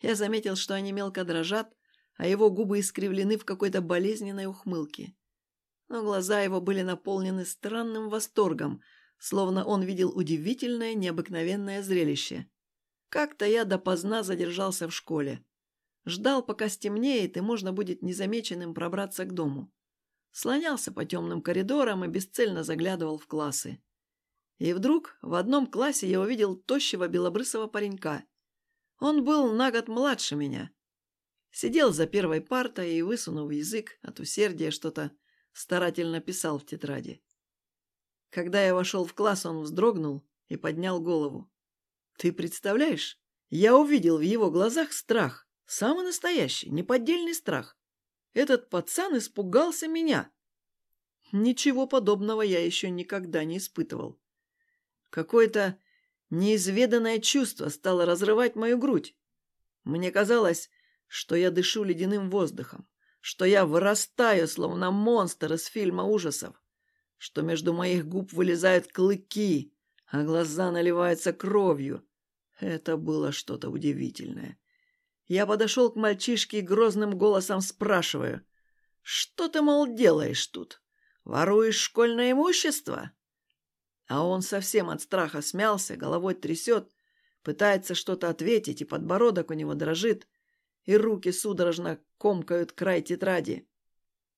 Я заметил, что они мелко дрожат, а его губы искривлены в какой-то болезненной ухмылке. Но глаза его были наполнены странным восторгом — словно он видел удивительное, необыкновенное зрелище. Как-то я допоздна задержался в школе. Ждал, пока стемнеет, и можно будет незамеченным пробраться к дому. Слонялся по темным коридорам и бесцельно заглядывал в классы. И вдруг в одном классе я увидел тощего белобрысого паренька. Он был на год младше меня. Сидел за первой партой и, высунув язык от усердия, что-то старательно писал в тетради. Когда я вошел в класс, он вздрогнул и поднял голову. «Ты представляешь? Я увидел в его глазах страх. Самый настоящий, неподдельный страх. Этот пацан испугался меня. Ничего подобного я еще никогда не испытывал. Какое-то неизведанное чувство стало разрывать мою грудь. Мне казалось, что я дышу ледяным воздухом, что я вырастаю, словно монстр из фильма ужасов что между моих губ вылезают клыки, а глаза наливаются кровью. Это было что-то удивительное. Я подошел к мальчишке и грозным голосом спрашиваю. «Что ты, мол, делаешь тут? Воруешь школьное имущество?» А он совсем от страха смялся, головой трясет, пытается что-то ответить, и подбородок у него дрожит, и руки судорожно комкают край тетради.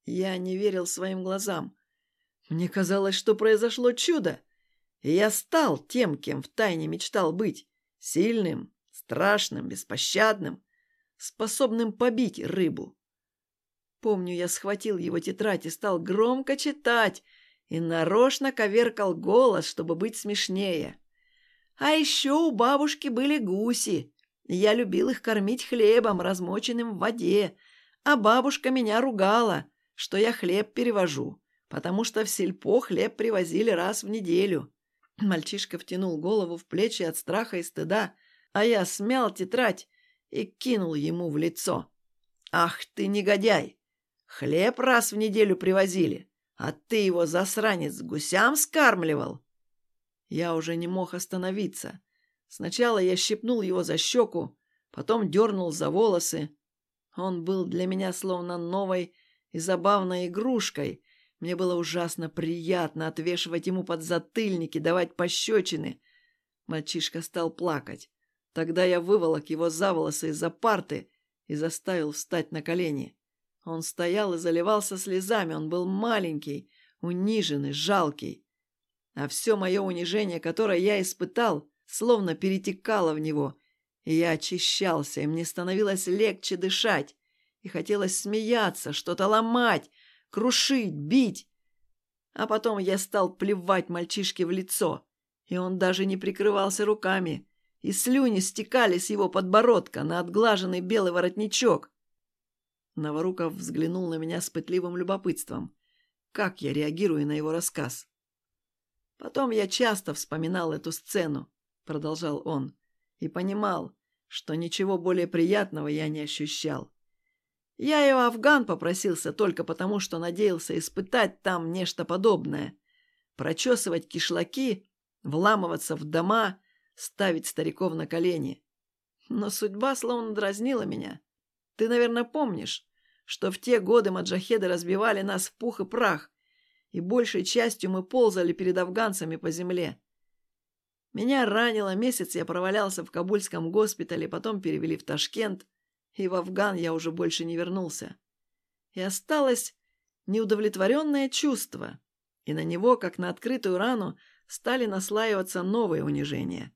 Я не верил своим глазам. Мне казалось, что произошло чудо. И я стал тем, кем втайне мечтал быть. Сильным, страшным, беспощадным, способным побить рыбу. Помню, я схватил его тетрадь и стал громко читать, и нарочно коверкал голос, чтобы быть смешнее. А еще у бабушки были гуси. Я любил их кормить хлебом, размоченным в воде, а бабушка меня ругала, что я хлеб перевожу, потому что в сельпо хлеб привозили раз в неделю. Мальчишка втянул голову в плечи от страха и стыда, а я смял тетрадь и кинул ему в лицо. «Ах ты, негодяй! Хлеб раз в неделю привозили, а ты его, засранец, гусям скармливал!» Я уже не мог остановиться. Сначала я щипнул его за щеку, потом дернул за волосы. Он был для меня словно новой и забавной игрушкой. Мне было ужасно приятно отвешивать ему подзатыльники, давать пощечины. Мальчишка стал плакать. Тогда я выволок его за волосы из-за парты и заставил встать на колени. Он стоял и заливался слезами. Он был маленький, униженный, жалкий. А все мое унижение, которое я испытал, словно перетекало в него. Я очищался, и мне становилось легче дышать. И хотелось смеяться, что-то ломать, крушить, бить. А потом я стал плевать мальчишке в лицо, и он даже не прикрывался руками, и слюни стекали с его подбородка на отглаженный белый воротничок. Новоруков взглянул на меня с пытливым любопытством. Как я реагирую на его рассказ? Потом я часто вспоминал эту сцену, продолжал он, и понимал, что ничего более приятного я не ощущал. Я и в Афган попросился только потому, что надеялся испытать там нечто подобное. Прочесывать кишлаки, вламываться в дома, ставить стариков на колени. Но судьба словно дразнила меня. Ты, наверное, помнишь, что в те годы маджахеды разбивали нас в пух и прах, и большей частью мы ползали перед афганцами по земле. Меня ранило, месяц я провалялся в Кабульском госпитале, потом перевели в Ташкент – и в Афган я уже больше не вернулся. И осталось неудовлетворенное чувство, и на него, как на открытую рану, стали наслаиваться новые унижения.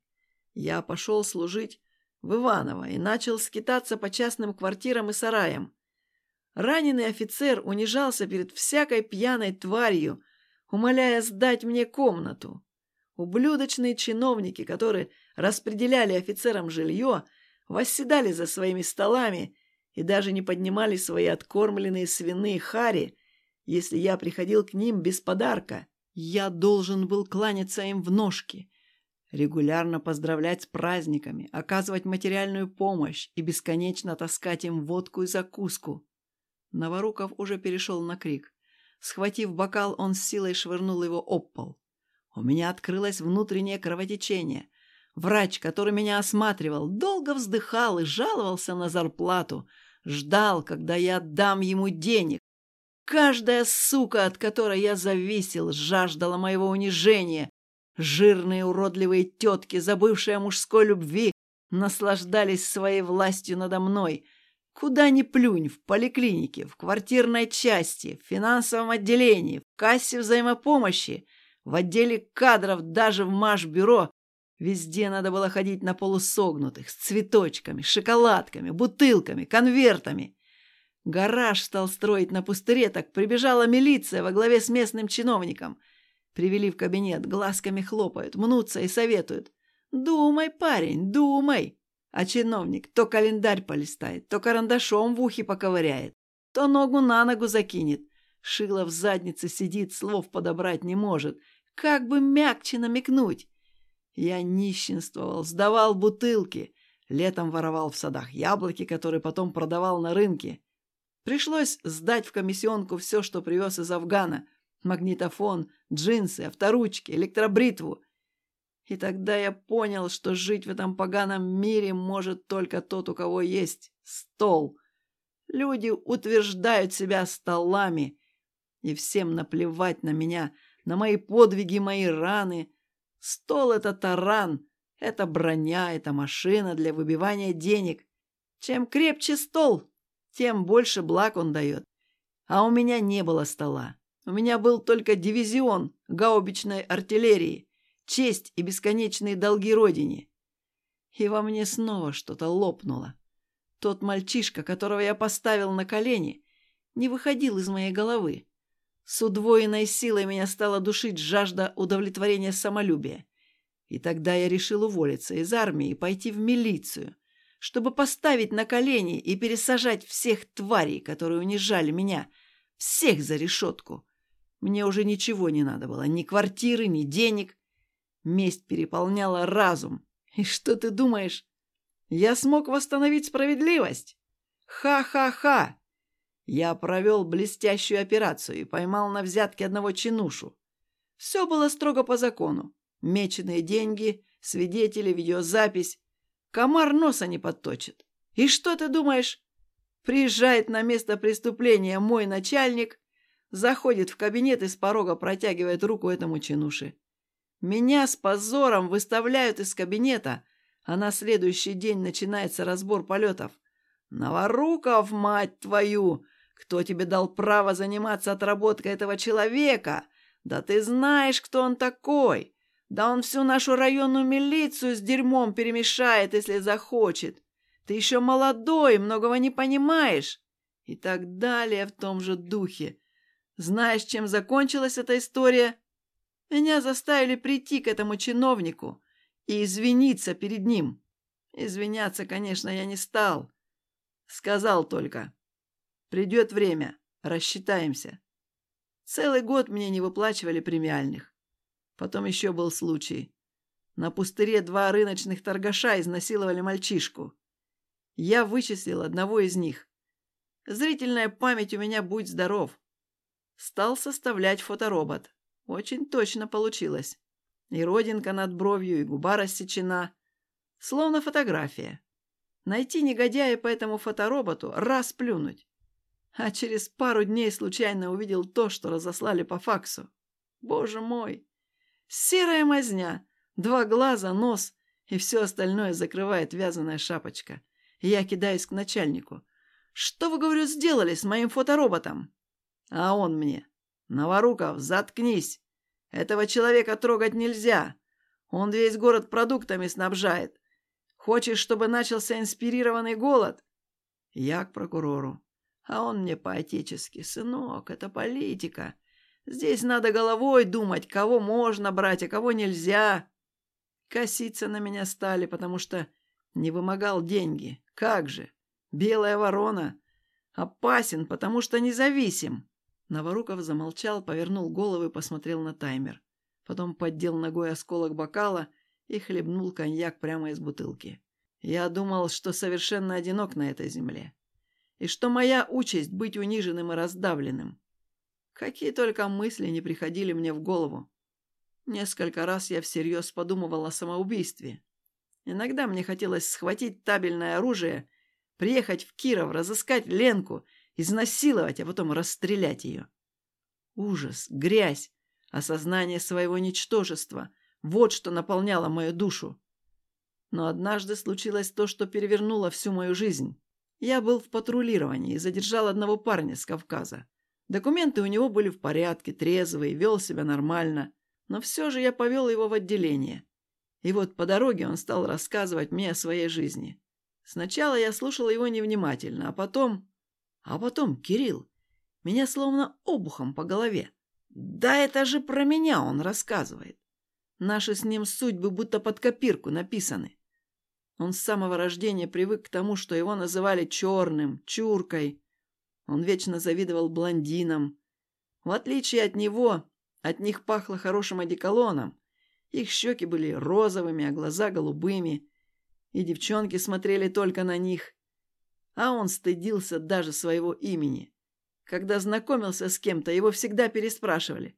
Я пошел служить в Иваново и начал скитаться по частным квартирам и сараям. Раненый офицер унижался перед всякой пьяной тварью, умоляя сдать мне комнату. Ублюдочные чиновники, которые распределяли офицерам жилье, восседали за своими столами и даже не поднимали свои откормленные свиные хари, если я приходил к ним без подарка. Я должен был кланяться им в ножки, регулярно поздравлять с праздниками, оказывать материальную помощь и бесконечно таскать им водку и закуску. Новоруков уже перешел на крик. Схватив бокал, он с силой швырнул его об пол. У меня открылось внутреннее кровотечение. Врач, который меня осматривал, долго вздыхал и жаловался на зарплату. Ждал, когда я отдам ему денег. Каждая сука, от которой я зависел, жаждала моего унижения. Жирные уродливые тетки, забывшие о мужской любви, наслаждались своей властью надо мной. Куда ни плюнь, в поликлинике, в квартирной части, в финансовом отделении, в кассе взаимопомощи, в отделе кадров, даже в Машбюро, Везде надо было ходить на полусогнутых, с цветочками, шоколадками, бутылками, конвертами. Гараж стал строить на пустыре, так прибежала милиция во главе с местным чиновником. Привели в кабинет, глазками хлопают, мнутся и советуют. «Думай, парень, думай!» А чиновник то календарь полистает, то карандашом в ухе поковыряет, то ногу на ногу закинет. Шило в заднице сидит, слов подобрать не может. Как бы мягче намекнуть. Я нищенствовал, сдавал бутылки, летом воровал в садах яблоки, которые потом продавал на рынке. Пришлось сдать в комиссионку все, что привез из Афгана. Магнитофон, джинсы, авторучки, электробритву. И тогда я понял, что жить в этом поганом мире может только тот, у кого есть стол. Люди утверждают себя столами. И всем наплевать на меня, на мои подвиги, мои раны, Стол — это таран, это броня, это машина для выбивания денег. Чем крепче стол, тем больше благ он дает. А у меня не было стола. У меня был только дивизион гаубичной артиллерии, честь и бесконечные долги родине. И во мне снова что-то лопнуло. Тот мальчишка, которого я поставил на колени, не выходил из моей головы. С удвоенной силой меня стала душить жажда удовлетворения самолюбия. И тогда я решил уволиться из армии и пойти в милицию, чтобы поставить на колени и пересажать всех тварей, которые унижали меня, всех за решетку. Мне уже ничего не надо было, ни квартиры, ни денег. Месть переполняла разум. И что ты думаешь? Я смог восстановить справедливость? Ха-ха-ха! Я провел блестящую операцию и поймал на взятке одного чинушу. Все было строго по закону. Меченые деньги, свидетели, видеозапись. Комар носа не подточит. И что ты думаешь? Приезжает на место преступления мой начальник, заходит в кабинет и с порога протягивает руку этому чинуше. Меня с позором выставляют из кабинета, а на следующий день начинается разбор полетов. «Новоруков, мать твою! Кто тебе дал право заниматься отработкой этого человека? Да ты знаешь, кто он такой!» Да он всю нашу районную милицию с дерьмом перемешает, если захочет. Ты еще молодой, многого не понимаешь. И так далее в том же духе. Знаешь, чем закончилась эта история? Меня заставили прийти к этому чиновнику и извиниться перед ним. Извиняться, конечно, я не стал. Сказал только. Придет время, рассчитаемся. Целый год мне не выплачивали премиальных. Потом еще был случай. На пустыре два рыночных торгаша изнасиловали мальчишку. Я вычислил одного из них. Зрительная память у меня будь здоров. Стал составлять фоторобот. Очень точно получилось. И родинка над бровью, и губа рассечена. Словно фотография. Найти негодяя по этому фотороботу, раз плюнуть. А через пару дней случайно увидел то, что разослали по факсу. Боже мой! Серая мазня, два глаза, нос и все остальное закрывает вязаная шапочка. Я кидаюсь к начальнику. «Что вы, говорю, сделали с моим фотороботом?» А он мне. «Новоруков, заткнись! Этого человека трогать нельзя. Он весь город продуктами снабжает. Хочешь, чтобы начался инспирированный голод?» Я к прокурору. А он мне по-отечески. «Сынок, это политика. Здесь надо головой думать, кого можно брать, а кого нельзя. Коситься на меня стали, потому что не вымогал деньги. Как же? Белая ворона. Опасен, потому что независим. Новоруков замолчал, повернул голову и посмотрел на таймер. Потом поддел ногой осколок бокала и хлебнул коньяк прямо из бутылки. Я думал, что совершенно одинок на этой земле. И что моя участь быть униженным и раздавленным. Какие только мысли не приходили мне в голову. Несколько раз я всерьез подумывал о самоубийстве. Иногда мне хотелось схватить табельное оружие, приехать в Киров, разыскать Ленку, изнасиловать, а потом расстрелять ее. Ужас, грязь, осознание своего ничтожества — вот что наполняло мою душу. Но однажды случилось то, что перевернуло всю мою жизнь. Я был в патрулировании и задержал одного парня с Кавказа. Документы у него были в порядке, трезвый, вел себя нормально. Но все же я повел его в отделение. И вот по дороге он стал рассказывать мне о своей жизни. Сначала я слушал его невнимательно, а потом... А потом, Кирилл, меня словно обухом по голове. Да это же про меня он рассказывает. Наши с ним судьбы будто под копирку написаны. Он с самого рождения привык к тому, что его называли черным, чуркой, он вечно завидовал блондинам. В отличие от него, от них пахло хорошим одеколоном. Их щеки были розовыми, а глаза голубыми. И девчонки смотрели только на них. А он стыдился даже своего имени. Когда знакомился с кем-то, его всегда переспрашивали.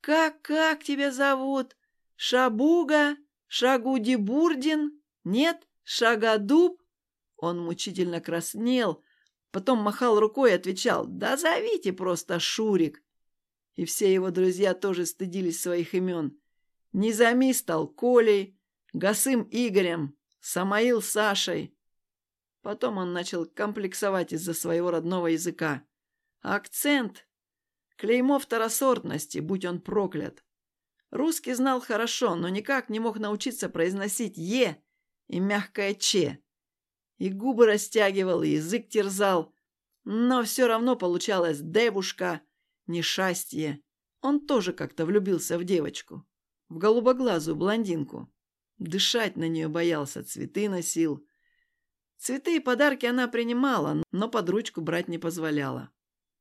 «Как, как тебя зовут? Шабуга? Шагудибурдин? Нет? Шагадуб?» Он мучительно краснел, Потом махал рукой и отвечал «Да зовите просто Шурик». И все его друзья тоже стыдились своих имен. Низами стал Колей, Гасым Игорем, Самаил Сашей. Потом он начал комплексовать из-за своего родного языка. Акцент. Клеймо второсортности, будь он проклят. Русский знал хорошо, но никак не мог научиться произносить «е» и мягкое «че». И губы растягивал, и язык терзал. Но все равно получалось «девушка», «несчастье». Он тоже как-то влюбился в девочку. В голубоглазую блондинку. Дышать на нее боялся, цветы носил. Цветы и подарки она принимала, но под ручку брать не позволяла.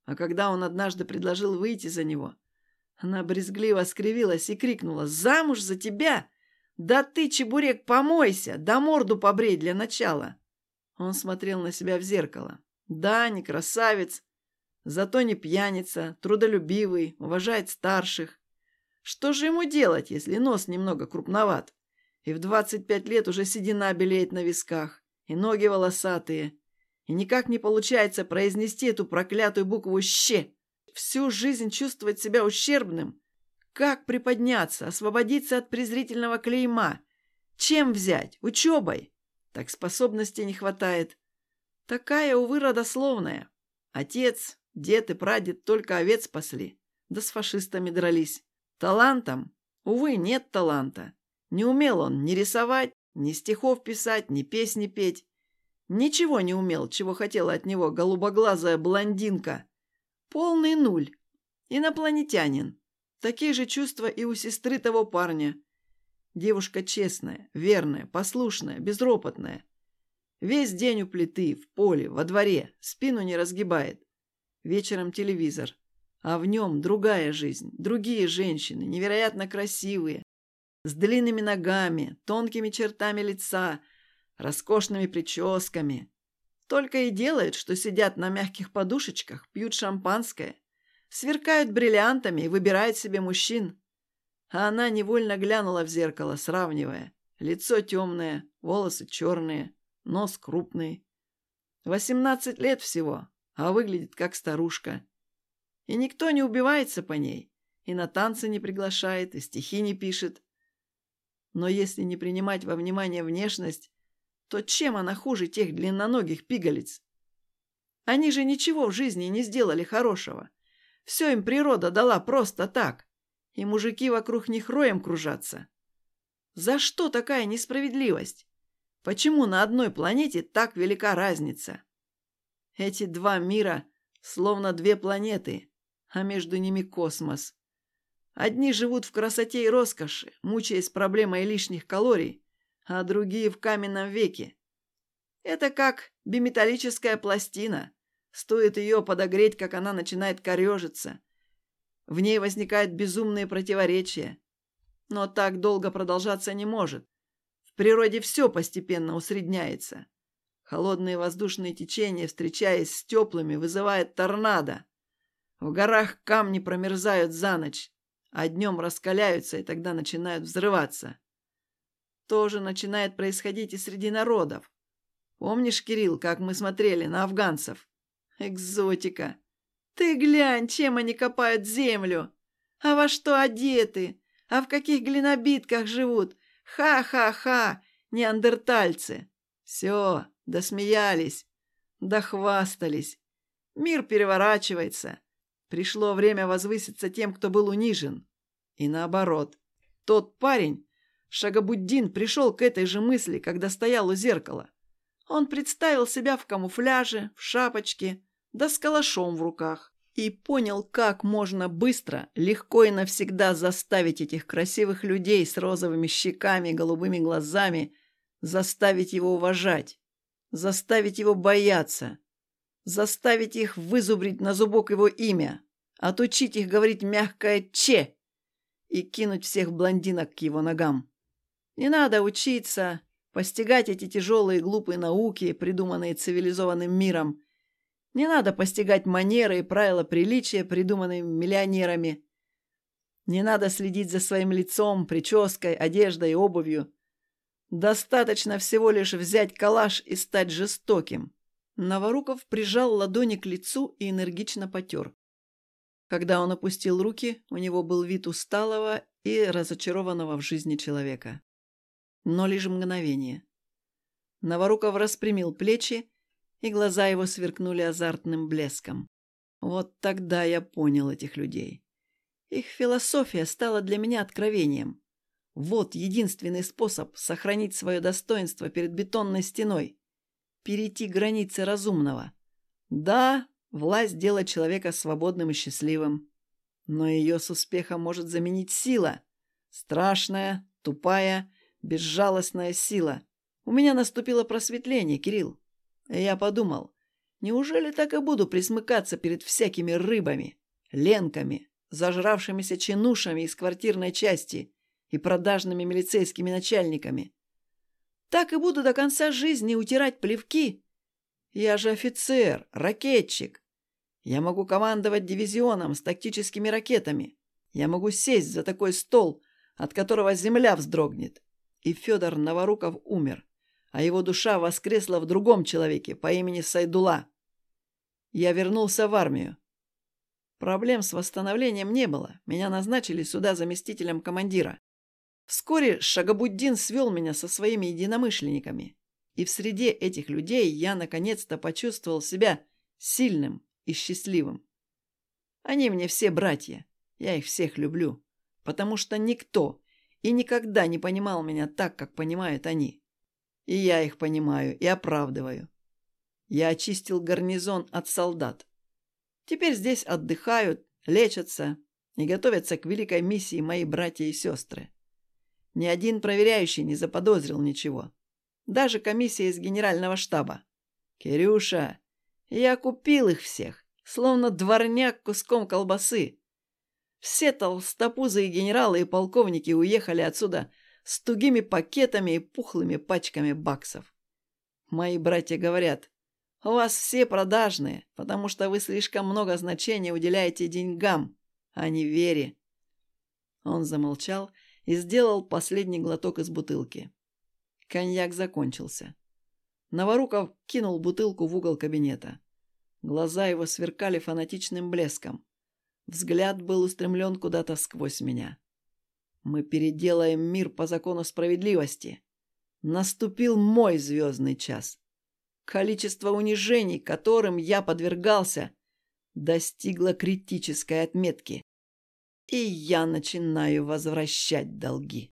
А когда он однажды предложил выйти за него, она брезгливо скривилась и крикнула «Замуж за тебя! Да ты, чебурек, помойся! Да морду побрей для начала!» Он смотрел на себя в зеркало. Да, не красавец, зато не пьяница, трудолюбивый, уважает старших. Что же ему делать, если нос немного крупноват? И в 25 лет уже седина белеет на висках, и ноги волосатые, и никак не получается произнести эту проклятую букву «щ». Всю жизнь чувствовать себя ущербным. Как приподняться, освободиться от презрительного клейма? Чем взять? Учебой? Так способностей не хватает. Такая, увы, родословная. Отец, дед и прадед только овец пасли, да с фашистами дрались. Талантом? Увы, нет таланта. Не умел он ни рисовать, ни стихов писать, ни песни петь. Ничего не умел, чего хотела от него голубоглазая блондинка. Полный нуль. Инопланетянин. Такие же чувства и у сестры того парня. Девушка честная, верная, послушная, безропотная. Весь день у плиты, в поле, во дворе, спину не разгибает. Вечером телевизор. А в нем другая жизнь, другие женщины, невероятно красивые, с длинными ногами, тонкими чертами лица, роскошными прическами. Только и делают, что сидят на мягких подушечках, пьют шампанское, сверкают бриллиантами и выбирают себе мужчин. А она невольно глянула в зеркало, сравнивая. Лицо темное, волосы черные, нос крупный. Восемнадцать лет всего, а выглядит как старушка. И никто не убивается по ней, и на танцы не приглашает, и стихи не пишет. Но если не принимать во внимание внешность, то чем она хуже тех длинноногих пигалиц? Они же ничего в жизни не сделали хорошего. Все им природа дала просто так. И мужики вокруг них роем кружатся. За что такая несправедливость? Почему на одной планете так велика разница? Эти два мира словно две планеты, а между ними космос. Одни живут в красоте и роскоши, мучаясь проблемой лишних калорий, а другие в каменном веке. Это как биметаллическая пластина. Стоит ее подогреть, как она начинает корежиться. В ней возникают безумные противоречия. Но так долго продолжаться не может. В природе все постепенно усредняется. Холодные воздушные течения, встречаясь с теплыми, вызывают торнадо. В горах камни промерзают за ночь, а днем раскаляются и тогда начинают взрываться тоже начинает происходить и среди народов. Помнишь, Кирилл, как мы смотрели на афганцев? Экзотика. Ты глянь, чем они копают землю. А во что одеты? А в каких глинобитках живут? Ха-ха-ха, неандертальцы. Все, досмеялись, дохвастались. Мир переворачивается. Пришло время возвыситься тем, кто был унижен. И наоборот. Тот парень, Шагабуддин пришел к этой же мысли, когда стоял у зеркала. Он представил себя в камуфляже, в шапочке, да с калашом в руках. И понял, как можно быстро, легко и навсегда заставить этих красивых людей с розовыми щеками и голубыми глазами, заставить его уважать, заставить его бояться, заставить их вызубрить на зубок его имя, отучить их говорить мягкое «че» и кинуть всех блондинок к его ногам. Не надо учиться, постигать эти тяжелые глупые науки, придуманные цивилизованным миром. Не надо постигать манеры и правила приличия, придуманные миллионерами. Не надо следить за своим лицом, прической, одеждой и обувью. Достаточно всего лишь взять калаш и стать жестоким. Новоруков прижал ладони к лицу и энергично потер. Когда он опустил руки, у него был вид усталого и разочарованного в жизни человека но лишь мгновение. Новоруков распрямил плечи, и глаза его сверкнули азартным блеском. Вот тогда я понял этих людей. Их философия стала для меня откровением. Вот единственный способ сохранить свое достоинство перед бетонной стеной. Перейти границы разумного. Да, власть делает человека свободным и счастливым. Но ее с успехом может заменить сила. Страшная, тупая, безжалостная сила. У меня наступило просветление, Кирилл. Я подумал, неужели так и буду присмыкаться перед всякими рыбами, ленками, зажравшимися чинушами из квартирной части и продажными милицейскими начальниками? Так и буду до конца жизни утирать плевки? Я же офицер, ракетчик. Я могу командовать дивизионом с тактическими ракетами. Я могу сесть за такой стол, от которого земля вздрогнет. И Федор Новоруков умер, а его душа воскресла в другом человеке по имени Сайдула. Я вернулся в армию. Проблем с восстановлением не было. Меня назначили сюда заместителем командира. Вскоре Шагабуддин свел меня со своими единомышленниками. И в среде этих людей я наконец-то почувствовал себя сильным и счастливым. Они мне все братья. Я их всех люблю. Потому что никто и никогда не понимал меня так, как понимают они. И я их понимаю и оправдываю. Я очистил гарнизон от солдат. Теперь здесь отдыхают, лечатся и готовятся к великой миссии мои братья и сестры. Ни один проверяющий не заподозрил ничего. Даже комиссия из генерального штаба. Кирюша, я купил их всех, словно дворняк куском колбасы. Все толстопузы и генералы и полковники уехали отсюда с тугими пакетами и пухлыми пачками баксов. Мои братья говорят, у вас все продажные, потому что вы слишком много значения уделяете деньгам, а не вере. Он замолчал и сделал последний глоток из бутылки. Коньяк закончился. Новоруков кинул бутылку в угол кабинета. Глаза его сверкали фанатичным блеском. Взгляд был устремлен куда-то сквозь меня. Мы переделаем мир по закону справедливости. Наступил мой звездный час. Количество унижений, которым я подвергался, достигло критической отметки. И я начинаю возвращать долги.